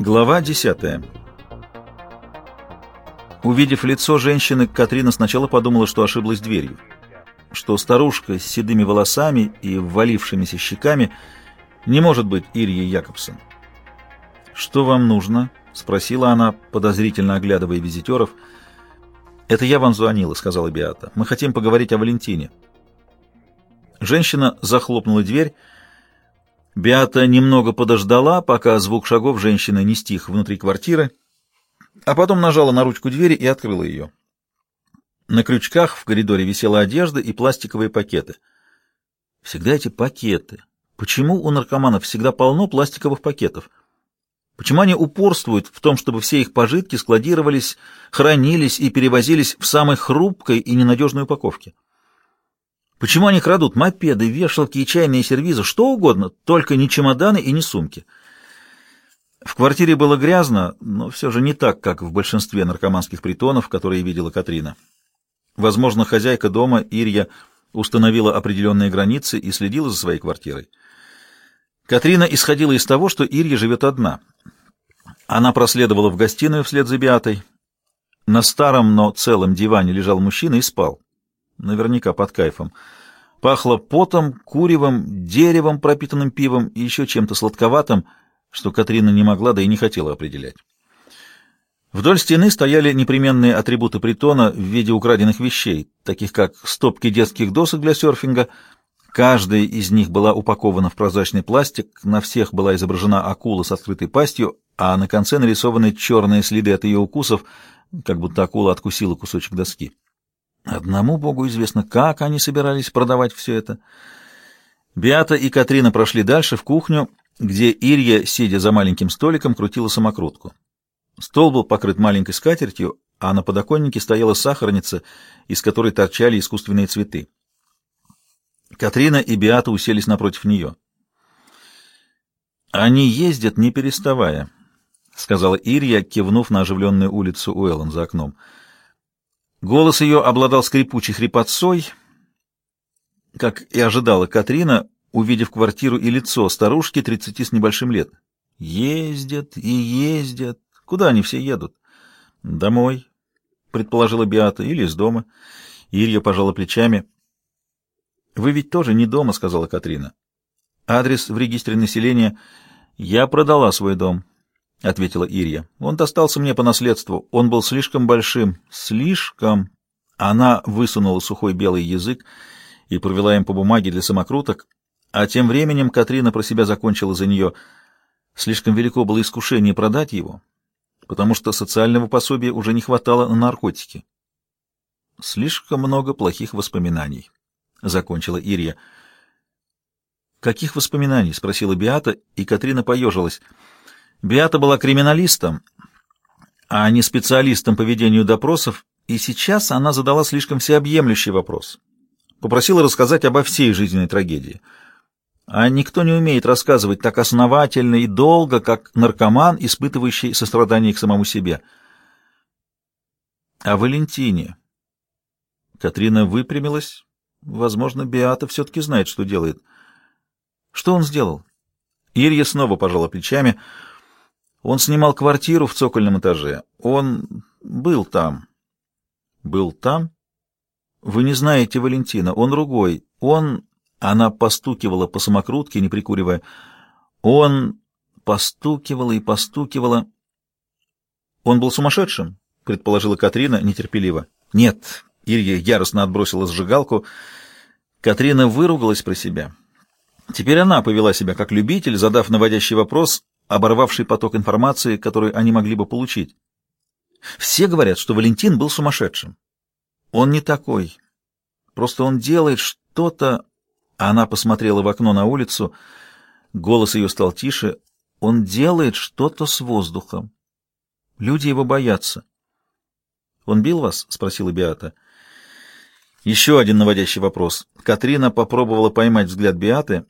Глава 10. Увидев лицо женщины, Катрина сначала подумала, что ошиблась дверью, что старушка с седыми волосами и ввалившимися щеками не может быть Ирьей Якобсон. «Что вам нужно?» — спросила она, подозрительно оглядывая визитеров. «Это я вам звонила», — сказала Биата. «Мы хотим поговорить о Валентине». Женщина захлопнула дверь. Биата немного подождала, пока звук шагов женщины не стих внутри квартиры, а потом нажала на ручку двери и открыла ее. На крючках в коридоре висела одежда и пластиковые пакеты. Всегда эти пакеты. Почему у наркоманов всегда полно пластиковых пакетов? Почему они упорствуют в том, чтобы все их пожитки складировались, хранились и перевозились в самой хрупкой и ненадежной упаковке? Почему они крадут мопеды, вешалки и чайные сервизы, что угодно, только не чемоданы и не сумки? В квартире было грязно, но все же не так, как в большинстве наркоманских притонов, которые видела Катрина. Возможно, хозяйка дома, Ирья, установила определенные границы и следила за своей квартирой. Катрина исходила из того, что Ирья живет одна. Она проследовала в гостиную вслед за Биатой. На старом, но целом диване лежал мужчина и спал наверняка под кайфом. Пахло потом, куревом, деревом, пропитанным пивом и еще чем-то сладковатым, что Катрина не могла, да и не хотела определять. Вдоль стены стояли непременные атрибуты притона в виде украденных вещей, таких как стопки детских досок для серфинга. Каждая из них была упакована в прозрачный пластик, на всех была изображена акула с открытой пастью, а на конце нарисованы черные следы от ее укусов, как будто акула откусила кусочек доски. Одному Богу известно, как они собирались продавать все это. Биата и Катрина прошли дальше, в кухню, где Ирья, сидя за маленьким столиком, крутила самокрутку. Стол был покрыт маленькой скатертью, а на подоконнике стояла сахарница, из которой торчали искусственные цветы. Катрина и Биата уселись напротив нее. «Они ездят, не переставая», — сказала Ирья, кивнув на оживленную улицу Уэллон за окном. Голос ее обладал скрипучей хрипотцой, как и ожидала Катрина, увидев квартиру и лицо старушки тридцати с небольшим лет. Ездят и ездят. Куда они все едут? Домой, предположила Биата, или из дома. Ирья пожала плечами. Вы ведь тоже не дома, сказала Катрина. Адрес в регистре населения. Я продала свой дом. — ответила Ирия. «Он достался мне по наследству. Он был слишком большим. Слишком...» Она высунула сухой белый язык и провела им по бумаге для самокруток, а тем временем Катрина про себя закончила за нее. Слишком велико было искушение продать его, потому что социального пособия уже не хватало на наркотики. «Слишком много плохих воспоминаний», — закончила Ирия. «Каких воспоминаний?» — спросила Биата, и Катрина поежилась — Биата была криминалистом, а не специалистом по ведению допросов, и сейчас она задала слишком всеобъемлющий вопрос. Попросила рассказать обо всей жизненной трагедии. А никто не умеет рассказывать так основательно и долго, как наркоман, испытывающий сострадание к самому себе. А Валентине. Катрина выпрямилась. Возможно, Биата все-таки знает, что делает. Что он сделал? Ирья снова пожала плечами — он снимал квартиру в цокольном этаже. Он был там. Был там? Вы не знаете Валентина. Он другой. Он... Она постукивала по самокрутке, не прикуривая. Он постукивала и постукивала. Он был сумасшедшим, предположила Катрина нетерпеливо. Нет, Ирья яростно отбросила сжигалку. Катрина выругалась про себя. Теперь она повела себя как любитель, задав наводящий вопрос, оборвавший поток информации, который они могли бы получить. Все говорят, что Валентин был сумасшедшим. Он не такой. Просто он делает что-то... Она посмотрела в окно на улицу. Голос ее стал тише. Он делает что-то с воздухом. Люди его боятся. «Он бил вас?» — спросила Биата. Еще один наводящий вопрос. Катрина попробовала поймать взгляд Биаты.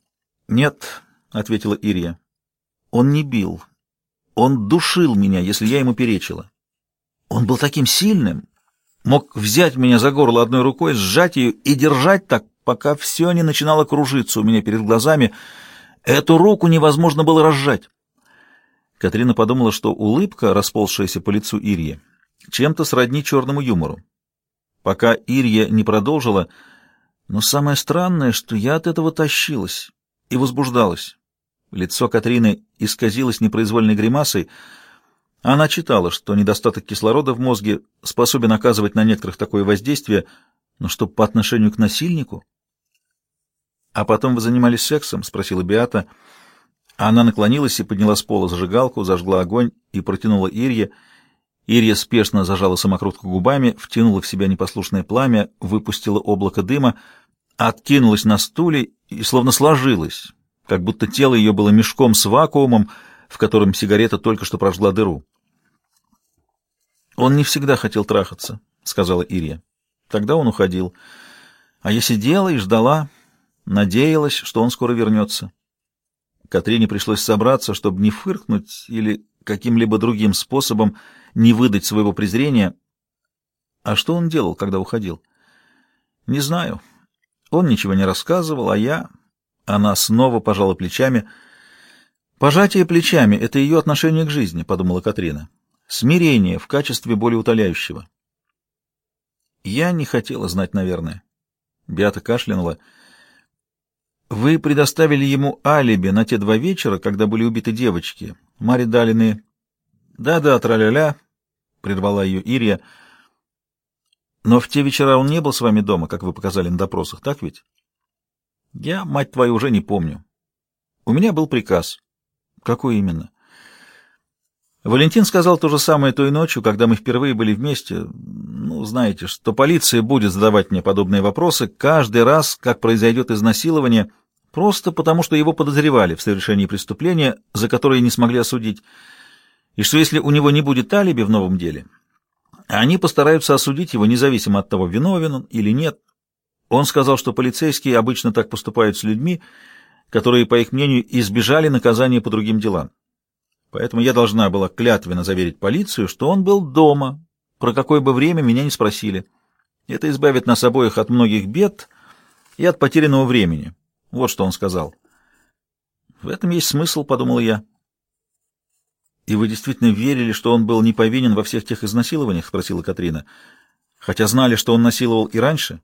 «Нет», — ответила Ирия. Он не бил. Он душил меня, если я ему перечила. Он был таким сильным, мог взять меня за горло одной рукой, сжать ее и держать так, пока все не начинало кружиться у меня перед глазами. Эту руку невозможно было разжать. Катрина подумала, что улыбка, расползшаяся по лицу Ирьи, чем-то сродни черному юмору. Пока Ирья не продолжила, но самое странное, что я от этого тащилась и возбуждалась. Лицо Катрины исказилось непроизвольной гримасой. Она читала, что недостаток кислорода в мозге способен оказывать на некоторых такое воздействие, но что по отношению к насильнику? — А потом вы занимались сексом? — спросила Биата. Она наклонилась и подняла с пола зажигалку, зажгла огонь и протянула Ирье. Ирья спешно зажала самокрутку губами, втянула в себя непослушное пламя, выпустила облако дыма, откинулась на стуле и словно сложилась, как будто тело ее было мешком с вакуумом, в котором сигарета только что прожгла дыру. «Он не всегда хотел трахаться», — сказала Ирия. Тогда он уходил. А я сидела и ждала, надеялась, что он скоро вернется. Катрине пришлось собраться, чтобы не фыркнуть или каким-либо другим способом не выдать своего презрения. А что он делал, когда уходил? Не знаю. Он ничего не рассказывал, а я... Она снова пожала плечами. «Пожатие плечами — это ее отношение к жизни», — подумала Катрина. «Смирение в качестве более утоляющего». «Я не хотела знать, наверное». Биата кашлянула. «Вы предоставили ему алиби на те два вечера, когда были убиты девочки, Мари Далины...» «Да-да, траля-ля», — прервала ее Ирия. «Но в те вечера он не был с вами дома, как вы показали на допросах, так ведь?» Я, мать твою, уже не помню. У меня был приказ. Какой именно? Валентин сказал то же самое той ночью, когда мы впервые были вместе. Ну, знаете, что полиция будет задавать мне подобные вопросы каждый раз, как произойдет изнасилование, просто потому что его подозревали в совершении преступления, за которое не смогли осудить, и что если у него не будет алиби в новом деле, они постараются осудить его независимо от того, виновен он или нет. Он сказал, что полицейские обычно так поступают с людьми, которые, по их мнению, избежали наказания по другим делам. Поэтому я должна была клятвенно заверить полицию, что он был дома, про какое бы время меня не спросили. Это избавит нас обоих от многих бед и от потерянного времени. Вот что он сказал. В этом есть смысл, подумал я. И вы действительно верили, что он был не повинен во всех тех изнасилованиях, спросила Катрина. Хотя знали, что он насиловал и раньше?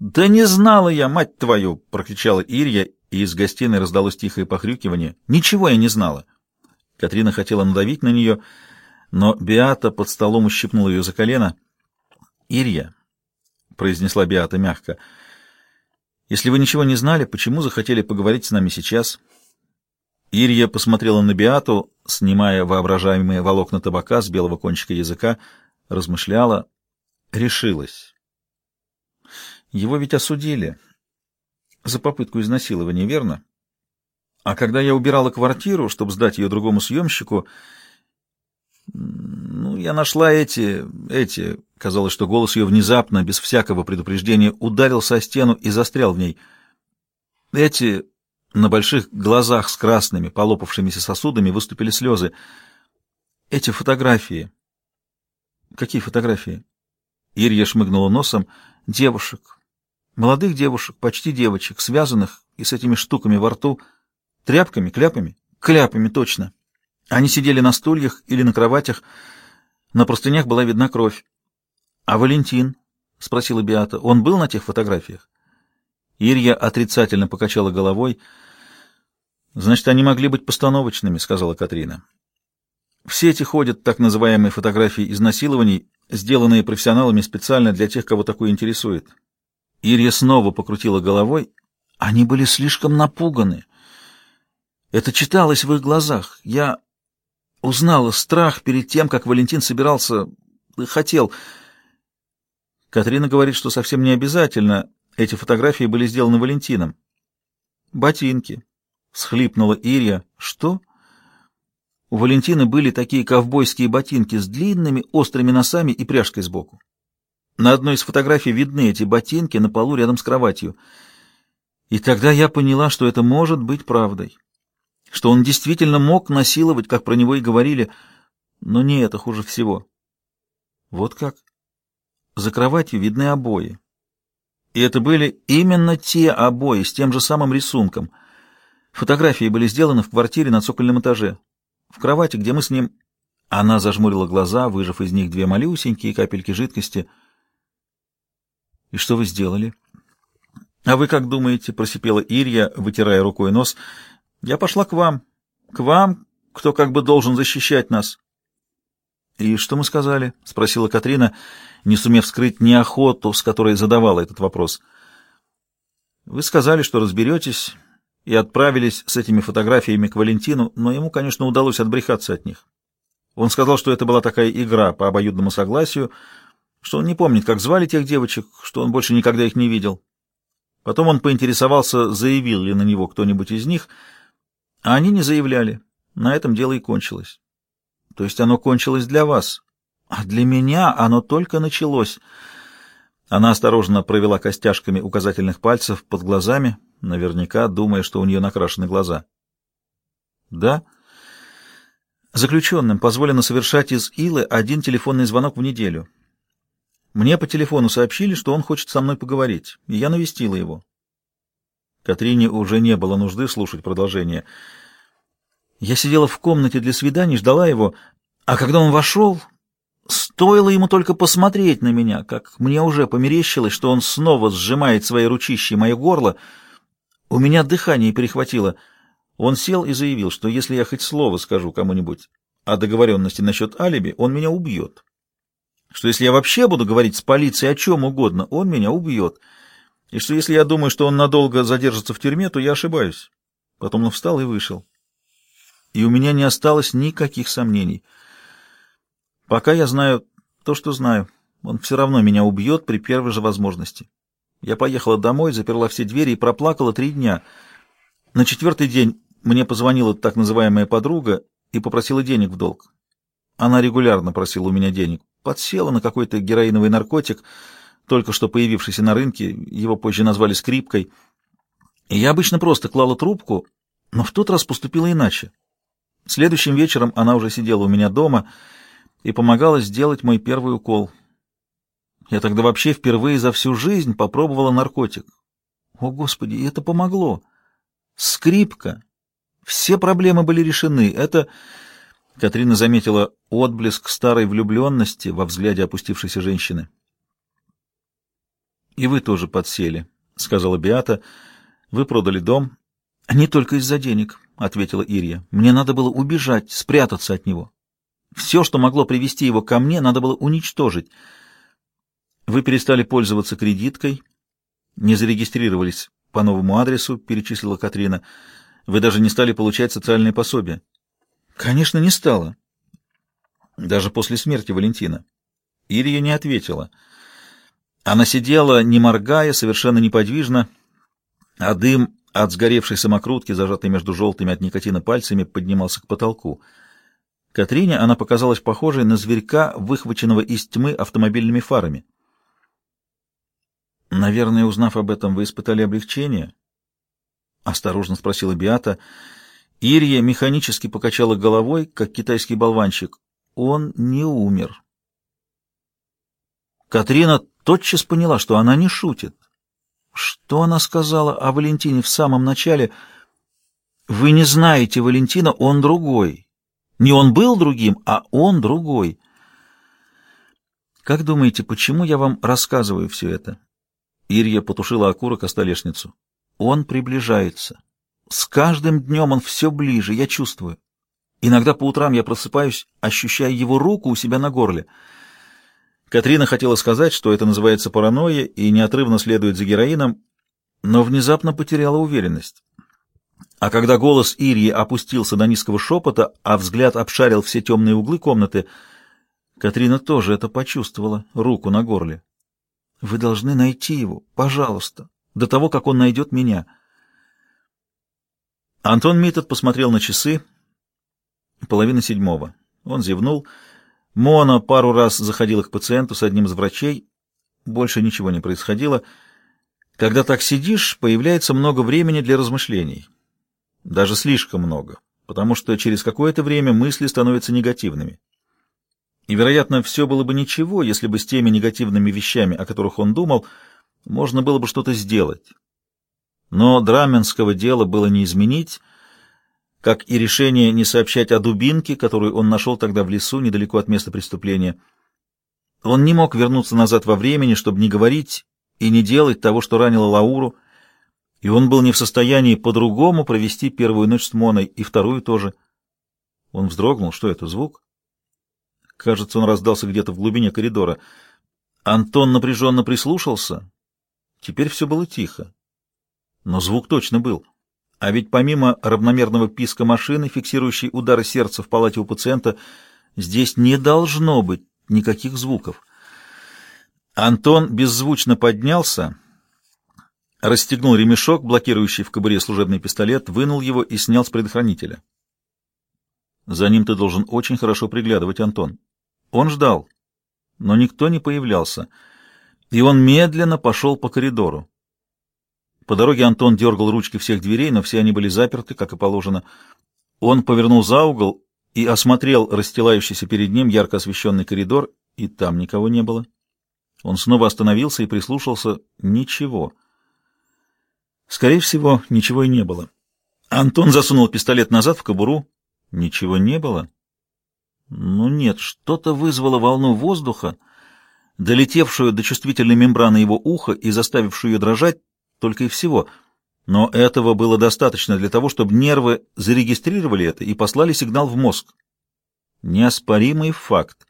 «Да не знала я, мать твою!» — прокричала Ирья, и из гостиной раздалось тихое похрюкивание. «Ничего я не знала!» Катрина хотела надавить на нее, но Биата под столом ущипнула ее за колено. «Ирья», — произнесла Биата мягко, — «если вы ничего не знали, почему захотели поговорить с нами сейчас?» Ирья посмотрела на Биату, снимая воображаемые волокна табака с белого кончика языка, размышляла, решилась. Его ведь осудили за попытку изнасилования, верно? А когда я убирала квартиру, чтобы сдать ее другому съемщику, ну, я нашла эти, эти... Казалось, что голос ее внезапно, без всякого предупреждения, ударился о стену и застрял в ней. Эти... На больших глазах с красными, полопавшимися сосудами выступили слезы. Эти фотографии... Какие фотографии? Ирья шмыгнула носом. Девушек, Молодых девушек, почти девочек, связанных и с этими штуками во рту, тряпками, кляпами, кляпами точно. Они сидели на стульях или на кроватях, на простынях была видна кровь. — А Валентин? — спросила Биата. — Он был на тех фотографиях? Ирья отрицательно покачала головой. — Значит, они могли быть постановочными, — сказала Катрина. В сети ходят так называемые фотографии изнасилований, сделанные профессионалами специально для тех, кого такое интересует. Ирия снова покрутила головой. Они были слишком напуганы. Это читалось в их глазах. Я узнала страх перед тем, как Валентин собирался... хотел... Катрина говорит, что совсем не обязательно эти фотографии были сделаны Валентином. «Ботинки», — схлипнула Ирия. «Что?» У Валентины были такие ковбойские ботинки с длинными острыми носами и пряжкой сбоку. На одной из фотографий видны эти ботинки на полу рядом с кроватью. И тогда я поняла, что это может быть правдой. Что он действительно мог насиловать, как про него и говорили, но не это хуже всего. Вот как? За кроватью видны обои. И это были именно те обои с тем же самым рисунком. Фотографии были сделаны в квартире на цокольном этаже. В кровати, где мы с ним... Она зажмурила глаза, выжав из них две малюсенькие капельки жидкости. «И что вы сделали?» «А вы как думаете?» — просипела Ирья, вытирая рукой нос. «Я пошла к вам. К вам, кто как бы должен защищать нас». «И что мы сказали?» — спросила Катрина, не сумев скрыть неохоту, с которой задавала этот вопрос. «Вы сказали, что разберетесь, и отправились с этими фотографиями к Валентину, но ему, конечно, удалось отбрехаться от них. Он сказал, что это была такая игра по обоюдному согласию, что он не помнит, как звали тех девочек, что он больше никогда их не видел. Потом он поинтересовался, заявил ли на него кто-нибудь из них, а они не заявляли. На этом дело и кончилось. То есть оно кончилось для вас, а для меня оно только началось. Она осторожно провела костяшками указательных пальцев под глазами, наверняка думая, что у нее накрашены глаза. Да? Заключенным позволено совершать из Илы один телефонный звонок в неделю. Мне по телефону сообщили, что он хочет со мной поговорить, и я навестила его. Катрине уже не было нужды слушать продолжение. Я сидела в комнате для свиданий, ждала его, а когда он вошел, стоило ему только посмотреть на меня, как мне уже померещилось, что он снова сжимает свои ручищи мое горло. У меня дыхание перехватило. Он сел и заявил, что если я хоть слово скажу кому-нибудь о договоренности насчет алиби, он меня убьет что если я вообще буду говорить с полицией о чем угодно, он меня убьет, и что если я думаю, что он надолго задержится в тюрьме, то я ошибаюсь. Потом он встал и вышел. И у меня не осталось никаких сомнений. Пока я знаю то, что знаю, он все равно меня убьет при первой же возможности. Я поехала домой, заперла все двери и проплакала три дня. На четвертый день мне позвонила так называемая подруга и попросила денег в долг. Она регулярно просила у меня денег подсела на какой-то героиновый наркотик, только что появившийся на рынке, его позже назвали скрипкой. И я обычно просто клала трубку, но в тот раз поступила иначе. Следующим вечером она уже сидела у меня дома и помогала сделать мой первый укол. Я тогда вообще впервые за всю жизнь попробовала наркотик. О, Господи, это помогло! Скрипка! Все проблемы были решены. Это... Катрина заметила отблеск старой влюбленности во взгляде опустившейся женщины. «И вы тоже подсели», — сказала Биата. «Вы продали дом». «Не только из-за денег», — ответила Ирия. «Мне надо было убежать, спрятаться от него. Все, что могло привести его ко мне, надо было уничтожить. Вы перестали пользоваться кредиткой, не зарегистрировались по новому адресу», — перечислила Катрина. «Вы даже не стали получать социальные пособия». Конечно, не стала. Даже после смерти Валентина. Ирия не ответила. Она сидела, не моргая, совершенно неподвижно, а дым от сгоревшей самокрутки, зажатой между желтыми от никотина пальцами, поднимался к потолку. Катрине она показалась похожей на зверька, выхваченного из тьмы автомобильными фарами. «Наверное, узнав об этом, вы испытали облегчение?» — осторожно спросила Биата — Ирия механически покачала головой, как китайский болванчик. Он не умер. Катрина тотчас поняла, что она не шутит. Что она сказала о Валентине в самом начале? «Вы не знаете Валентина, он другой. Не он был другим, а он другой». «Как думаете, почему я вам рассказываю все это?» Ирия потушила окурок о столешницу. «Он приближается». С каждым днем он все ближе, я чувствую. Иногда по утрам я просыпаюсь, ощущая его руку у себя на горле. Катрина хотела сказать, что это называется паранойя и неотрывно следует за героином, но внезапно потеряла уверенность. А когда голос Ирии опустился до низкого шепота, а взгляд обшарил все темные углы комнаты, Катрина тоже это почувствовала, руку на горле. «Вы должны найти его, пожалуйста, до того, как он найдет меня». Антон Митот посмотрел на часы. Половина седьмого. Он зевнул. Мона пару раз заходила к пациенту с одним из врачей. Больше ничего не происходило. Когда так сидишь, появляется много времени для размышлений. Даже слишком много, потому что через какое-то время мысли становятся негативными. И, вероятно, все было бы ничего, если бы с теми негативными вещами, о которых он думал, можно было бы что-то сделать. Но драменского дела было не изменить. как и решение не сообщать о дубинке, которую он нашел тогда в лесу недалеко от места преступления. Он не мог вернуться назад во времени, чтобы не говорить и не делать того, что ранило Лауру, и он был не в состоянии по-другому провести первую ночь с Моной и вторую тоже. Он вздрогнул. Что это, звук? Кажется, он раздался где-то в глубине коридора. Антон напряженно прислушался. Теперь все было тихо. Но звук точно был. А ведь помимо равномерного писка машины, фиксирующей удары сердца в палате у пациента, здесь не должно быть никаких звуков. Антон беззвучно поднялся, расстегнул ремешок, блокирующий в кобуре служебный пистолет, вынул его и снял с предохранителя. За ним ты должен очень хорошо приглядывать, Антон. Он ждал, но никто не появлялся, и он медленно пошел по коридору. По дороге Антон дергал ручки всех дверей, но все они были заперты, как и положено. Он повернул за угол и осмотрел расстилающийся перед ним ярко освещенный коридор, и там никого не было. Он снова остановился и прислушался. Ничего. Скорее всего, ничего и не было. Антон засунул пистолет назад в кобуру. Ничего не было. Ну нет, что-то вызвало волну воздуха, долетевшую до чувствительной мембраны его уха и заставившую ее дрожать, только и всего. Но этого было достаточно для того, чтобы нервы зарегистрировали это и послали сигнал в мозг. Неоспоримый факт.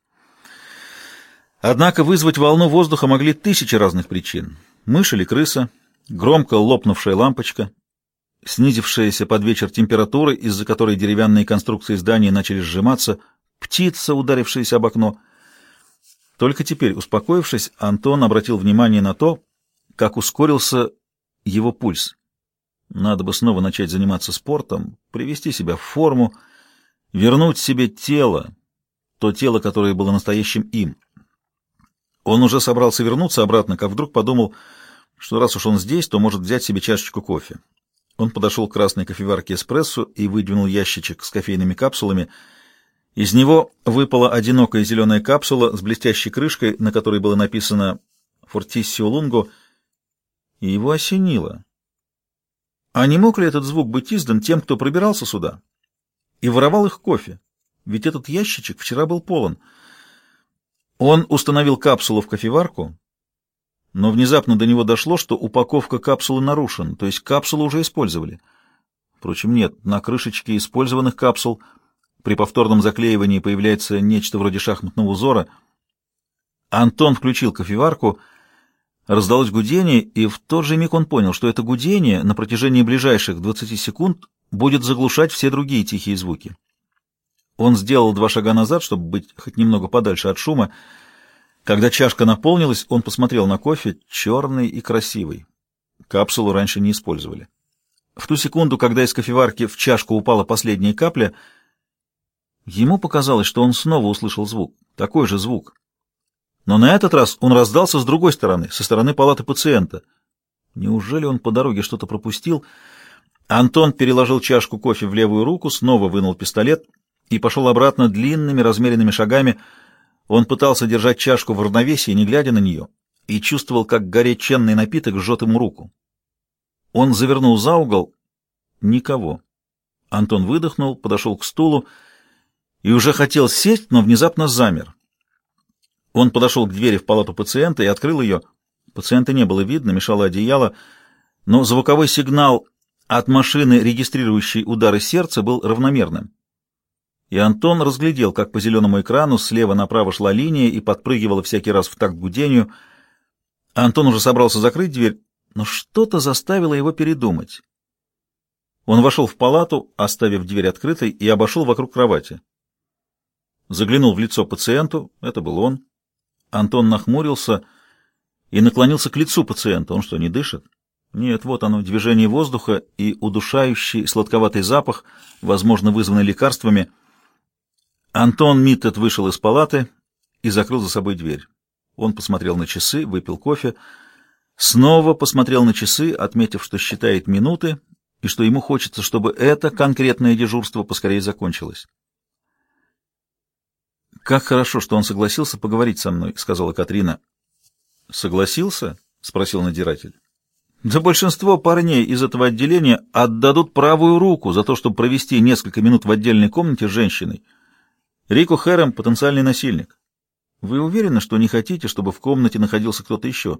Однако вызвать волну воздуха могли тысячи разных причин. Мышь или крыса, громко лопнувшая лампочка, снизившаяся под вечер температура, из-за которой деревянные конструкции здания начали сжиматься, птица, ударившаяся об окно. Только теперь, успокоившись, Антон обратил внимание на то, как ускорился его пульс. Надо бы снова начать заниматься спортом, привести себя в форму, вернуть себе тело, то тело, которое было настоящим им. Он уже собрался вернуться обратно, как вдруг подумал, что раз уж он здесь, то может взять себе чашечку кофе. Он подошел к красной кофеварке эспрессо и выдвинул ящичек с кофейными капсулами. Из него выпала одинокая зеленая капсула с блестящей крышкой, на которой было написано «Фортиссио Лунго», и его осенило. А не мог ли этот звук быть издан тем, кто пробирался сюда и воровал их кофе? Ведь этот ящичек вчера был полон. Он установил капсулу в кофеварку, но внезапно до него дошло, что упаковка капсулы нарушена, то есть капсулу уже использовали. Впрочем, нет, на крышечке использованных капсул при повторном заклеивании появляется нечто вроде шахматного узора. Антон включил кофеварку — Раздалось гудение, и в тот же миг он понял, что это гудение на протяжении ближайших 20 секунд будет заглушать все другие тихие звуки. Он сделал два шага назад, чтобы быть хоть немного подальше от шума. Когда чашка наполнилась, он посмотрел на кофе, черный и красивый. Капсулу раньше не использовали. В ту секунду, когда из кофеварки в чашку упала последняя капля, ему показалось, что он снова услышал звук, такой же звук. Но на этот раз он раздался с другой стороны, со стороны палаты пациента. Неужели он по дороге что-то пропустил? Антон переложил чашку кофе в левую руку, снова вынул пистолет и пошел обратно длинными размеренными шагами. Он пытался держать чашку в равновесии, не глядя на нее, и чувствовал, как горяченный напиток жжет ему руку. Он завернул за угол. Никого. Антон выдохнул, подошел к стулу и уже хотел сесть, но внезапно замер. Он подошел к двери в палату пациента и открыл ее. Пациента не было видно, мешало одеяло, но звуковой сигнал от машины, регистрирующей удары сердца, был равномерным. И Антон разглядел, как по зеленому экрану слева направо шла линия и подпрыгивала всякий раз в такт гудению. Антон уже собрался закрыть дверь, но что-то заставило его передумать. Он вошел в палату, оставив дверь открытой, и обошел вокруг кровати. Заглянул в лицо пациенту, это был он. Антон нахмурился и наклонился к лицу пациента. Он что, не дышит? Нет, вот оно, движение воздуха и удушающий сладковатый запах, возможно, вызванный лекарствами. Антон Миттед вышел из палаты и закрыл за собой дверь. Он посмотрел на часы, выпил кофе, снова посмотрел на часы, отметив, что считает минуты и что ему хочется, чтобы это конкретное дежурство поскорее закончилось. «Как хорошо, что он согласился поговорить со мной», — сказала Катрина. «Согласился?» — спросил надиратель. Да большинство парней из этого отделения отдадут правую руку за то, чтобы провести несколько минут в отдельной комнате с женщиной. Рико Хэрэм — потенциальный насильник. Вы уверены, что не хотите, чтобы в комнате находился кто-то еще?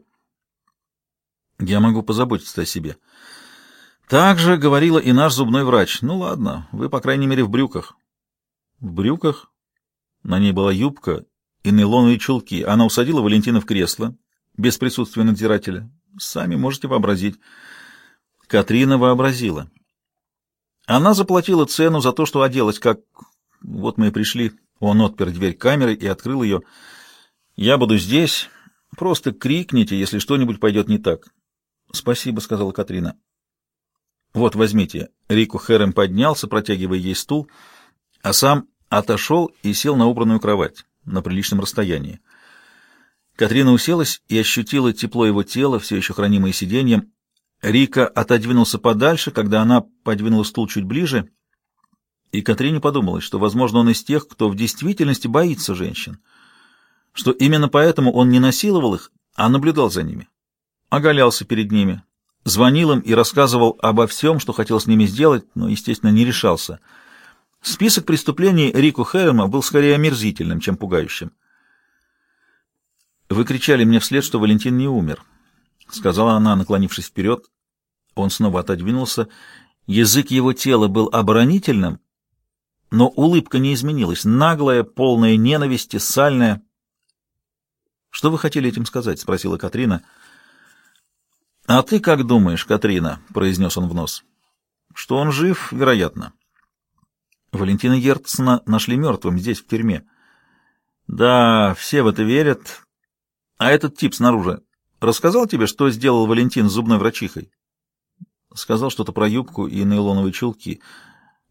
Я могу позаботиться о себе. Так же говорила и наш зубной врач. Ну ладно, вы, по крайней мере, в брюках. В брюках? На ней была юбка и нейлоновые чулки. Она усадила Валентина в кресло, без присутствия надзирателя. Сами можете вообразить. Катрина вообразила. Она заплатила цену за то, что оделась как... Вот мы и пришли. Он отпер дверь камеры и открыл ее. «Я буду здесь. Просто крикните, если что-нибудь пойдет не так». «Спасибо», — сказала Катрина. «Вот, возьмите». Рику Хэрем поднялся, протягивая ей стул, а сам отошел и сел на убранную кровать на приличном расстоянии. Катрина уселась и ощутила тепло его тела, все еще хранимое сиденьем. Рика отодвинулся подальше, когда она подвинула стул чуть ближе, и Катрине подумалось, что, возможно, он из тех, кто в действительности боится женщин, что именно поэтому он не насиловал их, а наблюдал за ними, оголялся перед ними, звонил им и рассказывал обо всем, что хотел с ними сделать, но, естественно, не решался. Список преступлений Рику Хэрема был скорее омерзительным, чем пугающим. «Вы кричали мне вслед, что Валентин не умер», — сказала она, наклонившись вперед. Он снова отодвинулся. Язык его тела был оборонительным, но улыбка не изменилась, наглая, полная ненависти, сальная. «Что вы хотели этим сказать?» — спросила Катрина. «А ты как думаешь, Катрина?» — произнес он в нос. «Что он жив, вероятно». Валентина Гертсона нашли мертвым здесь, в тюрьме. «Да, все в это верят». А этот тип снаружи рассказал тебе, что сделал Валентин с зубной врачихой? Сказал что-то про юбку и нейлоновые чулки.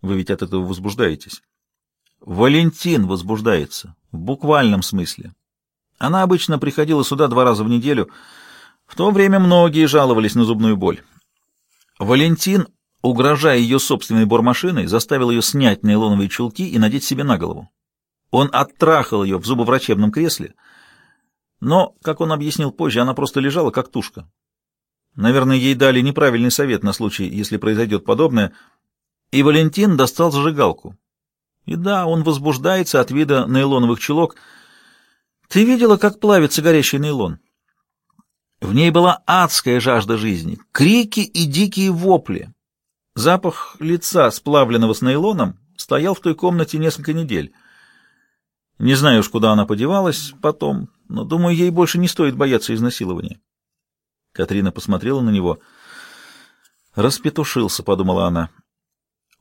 Вы ведь от этого возбуждаетесь. Валентин возбуждается. В буквальном смысле. Она обычно приходила сюда два раза в неделю. В то время многие жаловались на зубную боль. Валентин, угрожая ее собственной бормашиной, заставил ее снять нейлоновые чулки и надеть себе на голову. Он оттрахал ее в зубоврачебном кресле — но, как он объяснил позже, она просто лежала как тушка. Наверное, ей дали неправильный совет на случай, если произойдет подобное, и Валентин достал зажигалку. И да, он возбуждается от вида нейлоновых чулок. Ты видела, как плавится горящий нейлон? В ней была адская жажда жизни, крики и дикие вопли. Запах лица, сплавленного с нейлоном, стоял в той комнате несколько недель. Не знаю уж, куда она подевалась потом, но, думаю, ей больше не стоит бояться изнасилования. Катрина посмотрела на него. «Распетушился», — подумала она.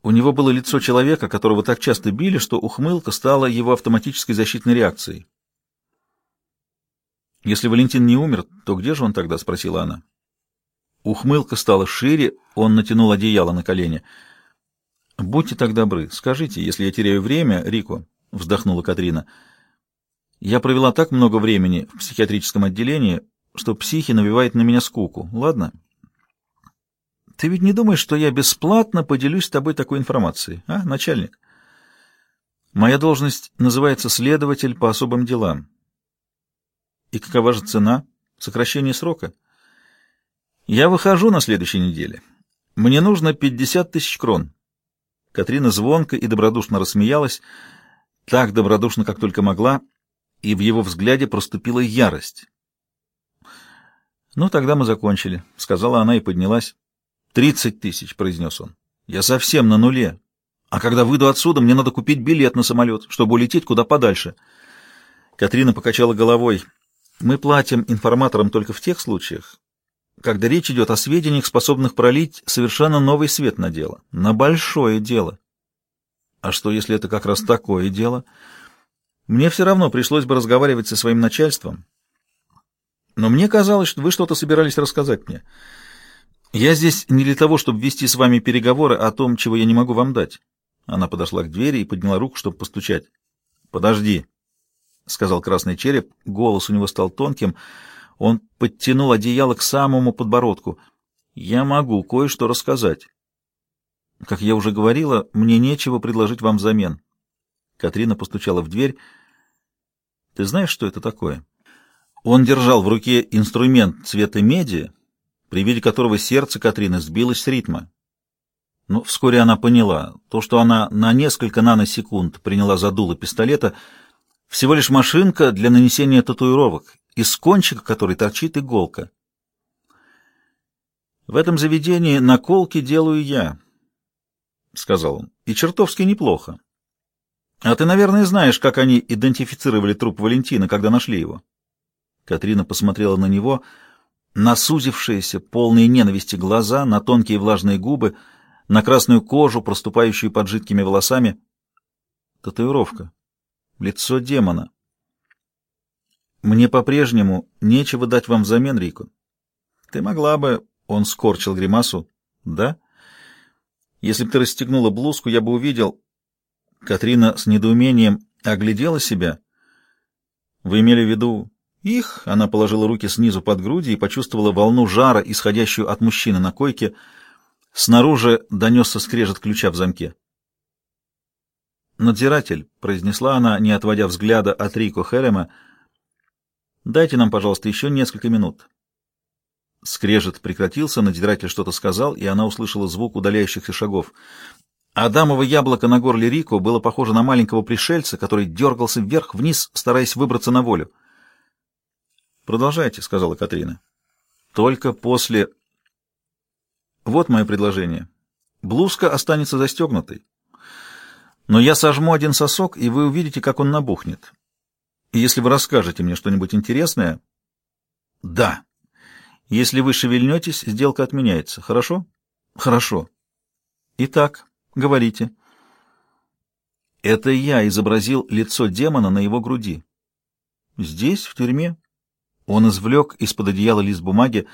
У него было лицо человека, которого так часто били, что ухмылка стала его автоматической защитной реакцией. «Если Валентин не умер, то где же он тогда?» — спросила она. Ухмылка стала шире, он натянул одеяло на колени. «Будьте так добры, скажите, если я теряю время, Рико», — вздохнула Катрина, — я провела так много времени в психиатрическом отделении, что психи навевает на меня скуку. Ладно? Ты ведь не думаешь, что я бесплатно поделюсь с тобой такой информацией, а, начальник? Моя должность называется следователь по особым делам. И какова же цена? Сокращение срока? Я выхожу на следующей неделе. Мне нужно 50 тысяч крон. Катрина звонко и добродушно рассмеялась, так добродушно, как только могла, — и в его взгляде проступила ярость. «Ну, тогда мы закончили», — сказала она и поднялась. «Тридцать тысяч», — произнес он. «Я совсем на нуле. А когда выйду отсюда, мне надо купить билет на самолет, чтобы улететь куда подальше». Катрина покачала головой. «Мы платим информаторам только в тех случаях, когда речь идет о сведениях, способных пролить совершенно новый свет на дело, на большое дело». «А что, если это как раз такое дело?» Мне все равно пришлось бы разговаривать со своим начальством. Но мне казалось, что вы что-то собирались рассказать мне. Я здесь не для того, чтобы вести с вами переговоры о том, чего я не могу вам дать. Она подошла к двери и подняла руку, чтобы постучать. «Подожди», — сказал красный череп. Голос у него стал тонким. Он подтянул одеяло к самому подбородку. «Я могу кое-что рассказать. Как я уже говорила, мне нечего предложить вам взамен». Катрина постучала в дверь. Ты знаешь, что это такое? Он держал в руке инструмент цвета меди, при виде которого сердце Катрины сбилось с ритма. Но вскоре она поняла, то, что она на несколько наносекунд приняла за дуло пистолета, всего лишь машинка для нанесения татуировок, из кончика которой торчит иголка. «В этом заведении наколки делаю я», — сказал он, — «и чертовски неплохо. А ты, наверное, знаешь, как они идентифицировали труп Валентина, когда нашли его?» Катрина посмотрела на него, на сузившиеся, полные ненависти глаза, на тонкие влажные губы, на красную кожу, проступающую под жидкими волосами. Татуировка. Лицо демона. Мне по-прежнему нечего дать вам взамен, Рико. Ты могла бы... Он скорчил гримасу. Да? Если бы ты расстегнула блузку, я бы увидел... Катрина с недоумением оглядела себя. Вы имели в виду их? Она положила руки снизу под груди и почувствовала волну жара, исходящую от мужчины на койке. Снаружи донесся скрежет ключа в замке. «Надзиратель», — произнесла она, не отводя взгляда от Рико Херема, — «дайте нам, пожалуйста, еще несколько минут». Скрежет прекратился, надзиратель что-то сказал, и она услышала звук удаляющихся шагов. Адамово яблоко на горле Рико было похоже на маленького пришельца, который дергался вверх-вниз, стараясь выбраться на волю. «Продолжайте», — сказала Катрина. «Только после...» «Вот мое предложение. Блузка останется застегнутой. Но я сожму один сосок, и вы увидите, как он набухнет. И если вы расскажете мне что-нибудь интересное... Да. Если вы шевельнетесь, сделка отменяется. Хорошо? Хорошо. Итак, говорите. Это я изобразил лицо демона на его груди. Здесь, в тюрьме. Он извлек из-под одеяла лист бумаги.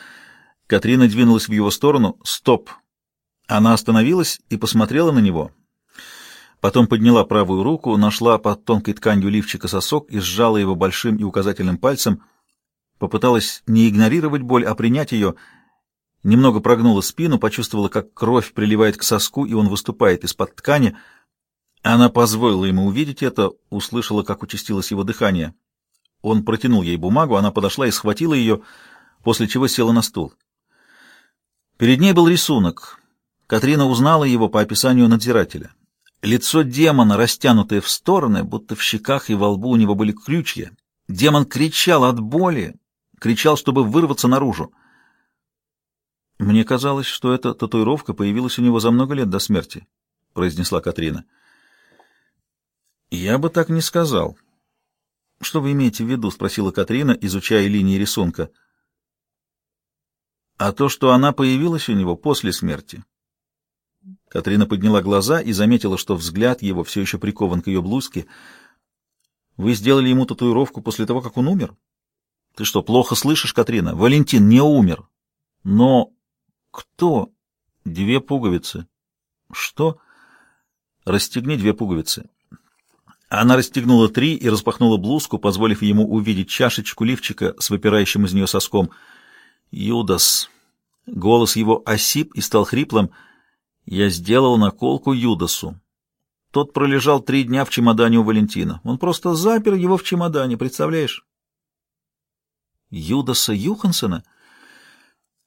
Катрина двинулась в его сторону. Стоп. Она остановилась и посмотрела на него. Потом подняла правую руку, нашла под тонкой тканью лифчика сосок и сжала его большим и указательным пальцем. Попыталась не игнорировать боль, а принять ее. Немного прогнула спину, почувствовала, как кровь приливает к соску, и он выступает из-под ткани. Она позволила ему увидеть это, услышала, как участилось его дыхание. Он протянул ей бумагу, она подошла и схватила ее, после чего села на стул. Перед ней был рисунок. Катрина узнала его по описанию надзирателя. Лицо демона, растянутое в стороны, будто в щеках и во лбу у него были крючья. Демон кричал от боли, кричал, чтобы вырваться наружу. «Мне казалось, что эта татуировка появилась у него за много лет до смерти», — произнесла Катрина. «Я бы так не сказал». «Что вы имеете в виду?» — спросила Катрина, изучая линии рисунка. «А то, что она появилась у него после смерти». Катрина подняла глаза и заметила, что взгляд его все еще прикован к ее блузке. «Вы сделали ему татуировку после того, как он умер?» «Ты что, плохо слышишь, Катрина? Валентин не умер!» «Но кто?» «Две пуговицы». «Что?» «Расстегни две пуговицы». Она расстегнула три и распахнула блузку, позволив ему увидеть чашечку лифчика с выпирающим из нее соском. «Юдас!» Голос его осип и стал хриплым — я сделал наколку Юдасу. Тот пролежал три дня в чемодане у Валентина. Он просто запер его в чемодане, представляешь? Юдаса Юхансена?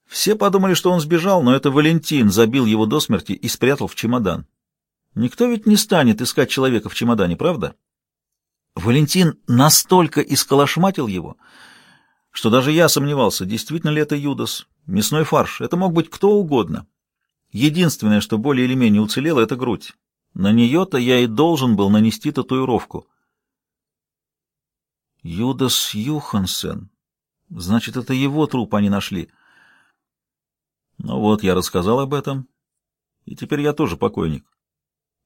Все подумали, что он сбежал, но это Валентин забил его до смерти и спрятал в чемодан. Никто ведь не станет искать человека в чемодане, правда? Валентин настолько исколошматил его, что даже я сомневался, действительно ли это Юдас. Мясной фарш. Это мог быть кто угодно. Единственное, что более или менее уцелело, это грудь. На нее-то я и должен был нанести татуировку. Юдас Юхансен. Значит, это его труп они нашли. Ну вот, я рассказал об этом, и теперь я тоже покойник.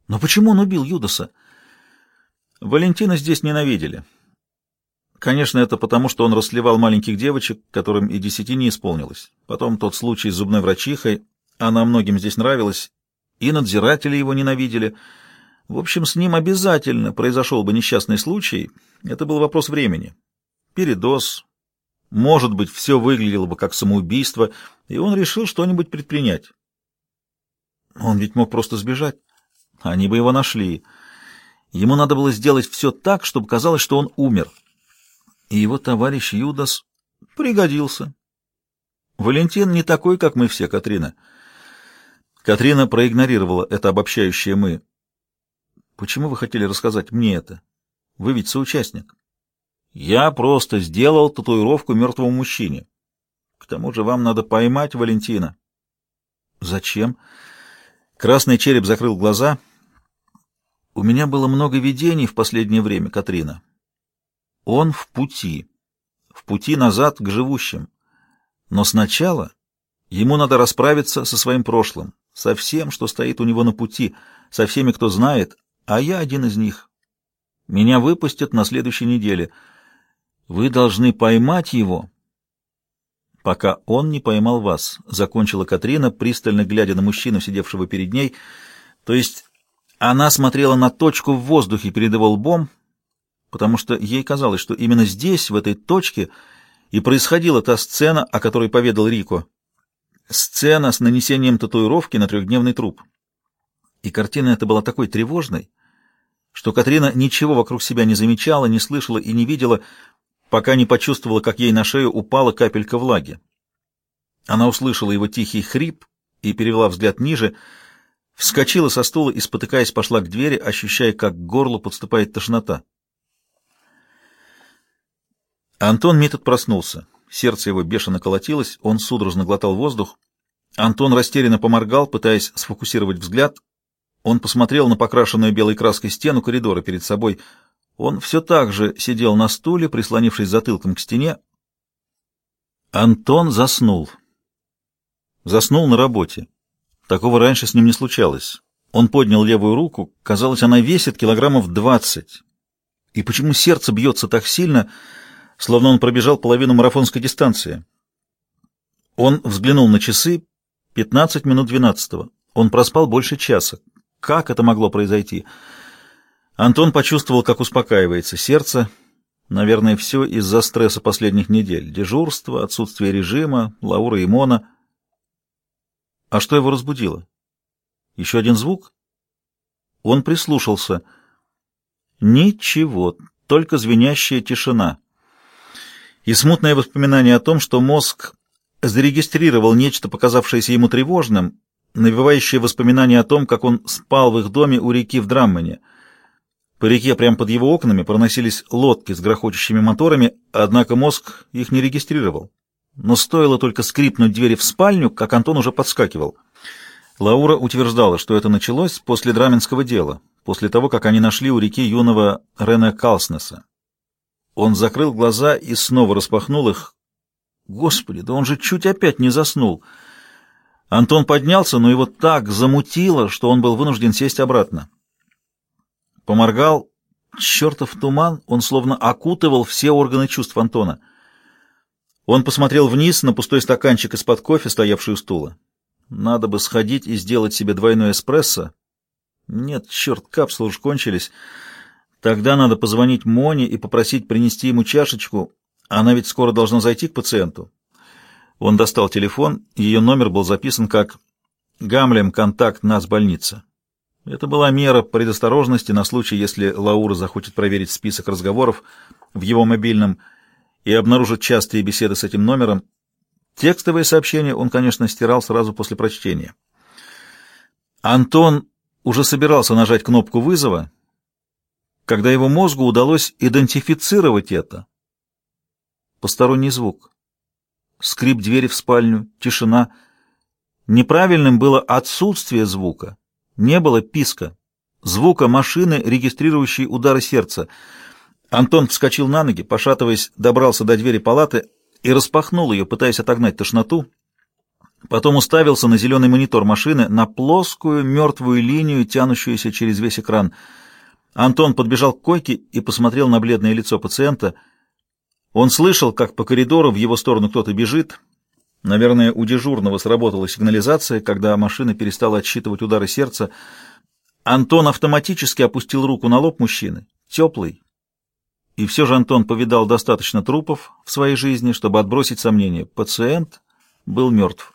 Но почему он убил Юдаса? Валентина здесь ненавидели. Конечно, это потому, что он расслевал маленьких девочек, которым и десяти не исполнилось. Потом тот случай с зубной врачихой, она многим здесь нравилась, и надзиратели его ненавидели. В общем, с ним обязательно произошел бы несчастный случай. Это был вопрос времени. Передоз. Может быть, все выглядело бы как самоубийство, и он решил что-нибудь предпринять. Он ведь мог просто сбежать. Они бы его нашли. Ему надо было сделать все так, чтобы казалось, что он умер. И его товарищ Юдас пригодился. Валентин не такой, как мы все, Катрина. Катрина проигнорировала это обобщающее «мы». Почему вы хотели рассказать мне это? Вы ведь соучастник. Я просто сделал татуировку мертвому мужчине. К тому же вам надо поймать Валентина. Зачем? Красный череп закрыл глаза. У меня было много видений в последнее время, Катрина. Он в пути. В пути назад к живущим. Но сначала ему надо расправиться со своим прошлым, со всем, что стоит у него на пути, со всеми, кто знает, а я один из них. Меня выпустят на следующей неделе — вы должны поймать его, пока он не поймал вас, закончила Катрина, пристально глядя на мужчину, сидевшего перед ней. То есть она смотрела на точку в воздухе перед его лбом, потому что ей казалось, что именно здесь, в этой точке, и происходила та сцена, о которой поведал Рико. Сцена с нанесением татуировки на трехдневный труп. И картина эта была такой тревожной, что Катрина ничего вокруг себя не замечала, не слышала и не видела, пока не почувствовала, как ей на шею упала капелька влаги. Она услышала его тихий хрип и перевела взгляд ниже, вскочила со стула и, спотыкаясь, пошла к двери, ощущая, как к горлу подступает тошнота. Антон Митот проснулся. Сердце его бешено колотилось, он судорожно глотал воздух. Антон растерянно поморгал, пытаясь сфокусировать взгляд. Он посмотрел на покрашенную белой краской стену коридора перед собой — он все так же сидел на стуле, прислонившись затылком к стене. Антон заснул. Заснул на работе. Такого раньше с ним не случалось. Он поднял левую руку, казалось, она весит килограммов двадцать. И почему сердце бьется так сильно, словно он пробежал половину марафонской дистанции? Он взглянул на часы, пятнадцать минут двенадцатого. Он проспал больше часа. Как это могло произойти? Антон почувствовал, как успокаивается сердце. Наверное, все из-за стресса последних недель. Дежурство, отсутствие режима, Лаура и Мона. А что его разбудило? Еще один звук? Он прислушался. Ничего, только звенящая тишина. И смутное воспоминание о том, что мозг зарегистрировал нечто, показавшееся ему тревожным, навевающее воспоминание о том, как он спал в их доме у реки в Драммане — по реке прямо под его окнами проносились лодки с грохочущими моторами, однако мозг их не регистрировал. Но стоило только скрипнуть двери в спальню, как Антон уже подскакивал. Лаура утверждала, что это началось после драменского дела, после того, как они нашли у реки юного Рене Калснеса. Он закрыл глаза и снова распахнул их. Господи, да он же чуть опять не заснул. Антон поднялся, но его так замутило, что он был вынужден сесть обратно. Поморгал. Чертов туман, он словно окутывал все органы чувств Антона. Он посмотрел вниз на пустой стаканчик из-под кофе, стоявший у стула. Надо бы сходить и сделать себе двойной эспрессо. Нет, черт, капсулы уж кончились. Тогда надо позвонить Моне и попросить принести ему чашечку. Она ведь скоро должна зайти к пациенту. Он достал телефон, ее номер был записан как «Гамлем, контакт, нас, больница». Это была мера предосторожности на случай, если Лаура захочет проверить список разговоров в его мобильном и обнаружит частые беседы с этим номером. Текстовые сообщения он, конечно, стирал сразу после прочтения. Антон уже собирался нажать кнопку вызова, когда его мозгу удалось идентифицировать это. Посторонний звук. Скрип двери в спальню, тишина. Неправильным было отсутствие звука. Не было писка, звука машины, регистрирующей удары сердца. Антон вскочил на ноги, пошатываясь, добрался до двери палаты и распахнул ее, пытаясь отогнать тошноту. Потом уставился на зеленый монитор машины, на плоскую мертвую линию, тянущуюся через весь экран. Антон подбежал к койке и посмотрел на бледное лицо пациента. Он слышал, как по коридору в его сторону кто-то бежит, Наверное, у дежурного сработала сигнализация, когда машина перестала отсчитывать удары сердца. Антон автоматически опустил руку на лоб мужчины, теплый. И все же Антон повидал достаточно трупов в своей жизни, чтобы отбросить сомнения. Пациент был мертв.